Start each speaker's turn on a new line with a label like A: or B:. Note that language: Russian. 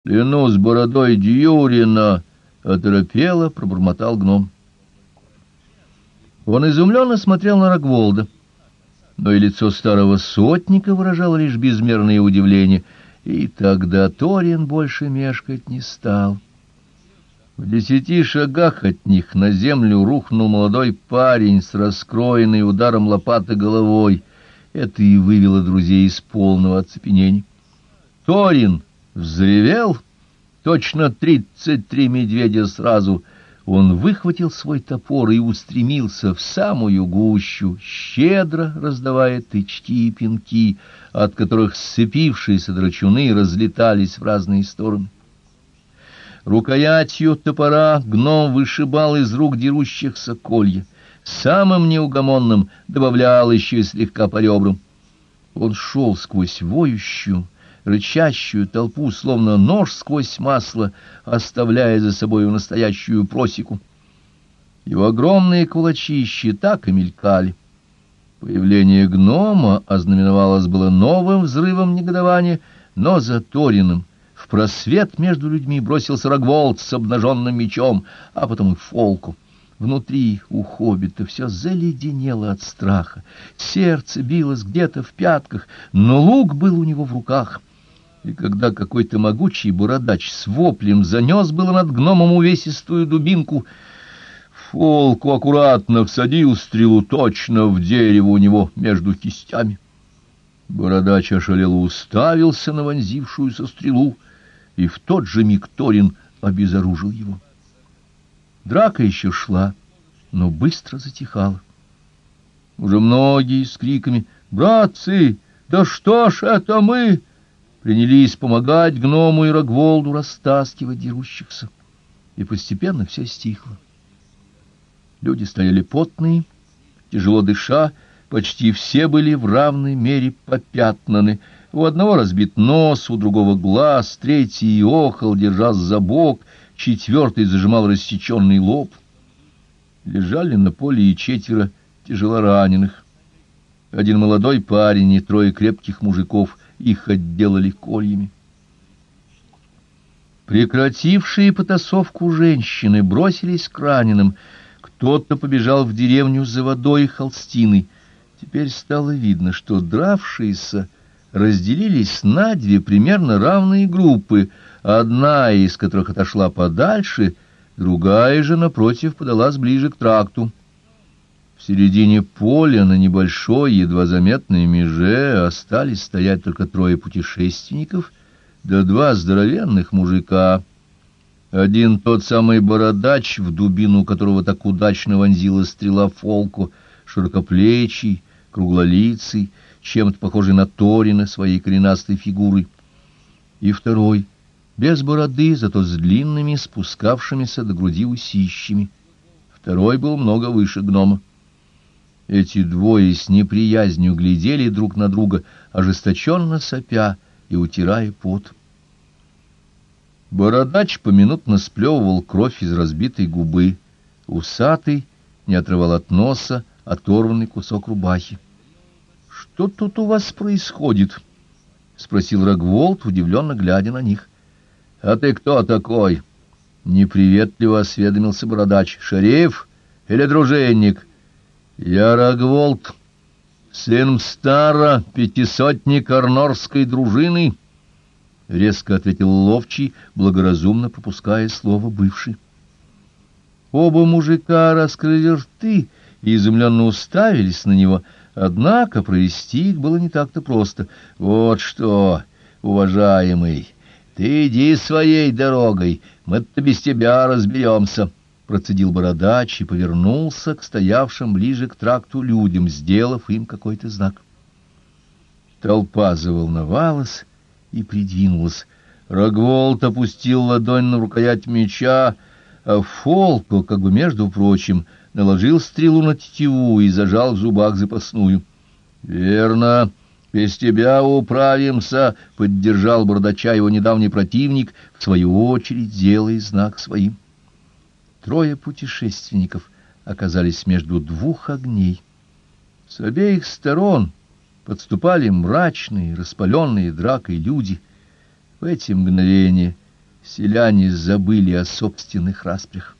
A: — Клянусь бородой Дьюрина! — оторопело пробормотал гном. Он изумленно смотрел на Рогволда, но и лицо старого сотника выражало лишь безмерное удивление, и тогда Торин больше мешкать не стал. В десяти шагах от них на землю рухнул молодой парень с раскроенной ударом лопаты головой. Это и вывело друзей из полного оцепенения. Торин взревел, точно тридцать три медведя сразу. Он выхватил свой топор и устремился в самую гущу, щедро раздавая тычки и пинки, от которых сцепившиеся драчуны разлетались в разные стороны. Рукоятью топора гном вышибал из рук дерущихся колья. Самым неугомонным добавлял еще слегка по ребрам. Он шел сквозь воющую, рычащую толпу, словно нож сквозь масло, оставляя за собою настоящую просеку. Его огромные кулачищи так и мелькали. Появление гнома ознаменовалось было новым взрывом негодования, но за Ториным в просвет между людьми бросился Рогволд с обнаженным мечом, а потом и Фолку. Внутри у хоббита все заледенело от страха, сердце билось где-то в пятках, но лук был у него в руках. И когда какой-то могучий бородач с воплем занес было над гномом увесистую дубинку, Фолку аккуратно всадил стрелу точно в дерево у него между кистями. Бородач ошалело уставился на вонзившуюся стрелу, и в тот же миг Торин обезоружил его. Драка еще шла, но быстро затихала. Уже многие с криками «Братцы, да что ж это мы?» Принялись помогать гному и Рогволду растаскивать дерущихся. И постепенно все стихло. Люди стояли потные, тяжело дыша, почти все были в равной мере попятнаны — у одного разбит нос, у другого глаз, третий охал, держась за бок, четвертый зажимал рассеченный лоб. Лежали на поле и четверо тяжелораненых. Один молодой парень и трое крепких мужиков их отделали кольями. Прекратившие потасовку женщины бросились к раненым. Кто-то побежал в деревню за водой и холстиной. Теперь стало видно, что дравшиеся разделились на две примерно равные группы, одна из которых отошла подальше, другая же, напротив, подалась ближе к тракту. В середине поля на небольшой, едва заметной меже остались стоять только трое путешественников, да два здоровенных мужика. Один тот самый бородач, в дубину которого так удачно вонзила стрела фолку, широкоплечий, круглолицый, чем-то похожий на Торина своей коренастой фигурой, и второй, без бороды, зато с длинными, спускавшимися до груди усищами. Второй был много выше гнома. Эти двое с неприязнью глядели друг на друга, ожесточенно сопя и утирая пот. Бородач поминутно сплевывал кровь из разбитой губы. Усатый не отрывал от носа оторванный кусок рубахи. Что тут у вас происходит? — спросил Рогволд, удивленно глядя на них. — А ты кто такой? — неприветливо осведомился бородач. — Шериф или дружинник? — Я Рогволд, сын Стара, пятисотник Арнорской дружины, — резко ответил Ловчий, благоразумно пропуская слово «бывший». Оба мужика раскрыли рты и изумленно уставились на него — Однако провести их было не так-то просто. Вот что, уважаемый, ты иди своей дорогой, мы-то без тебя разберемся, — процедил бородач и повернулся к стоявшим ближе к тракту людям, сделав им какой-то знак. Толпа заволновалась и придвинулась. Рогволд опустил ладонь на рукоять меча, а Фолко, как бы между прочим, — наложил стрелу на тетиву и зажал в зубах запасную. — Верно, без тебя управимся, — поддержал бородача его недавний противник, в свою очередь делая знак своим. Трое путешественников оказались между двух огней. С обеих сторон подступали мрачные, распаленные дракой люди. В эти мгновения селяне забыли о собственных распрях.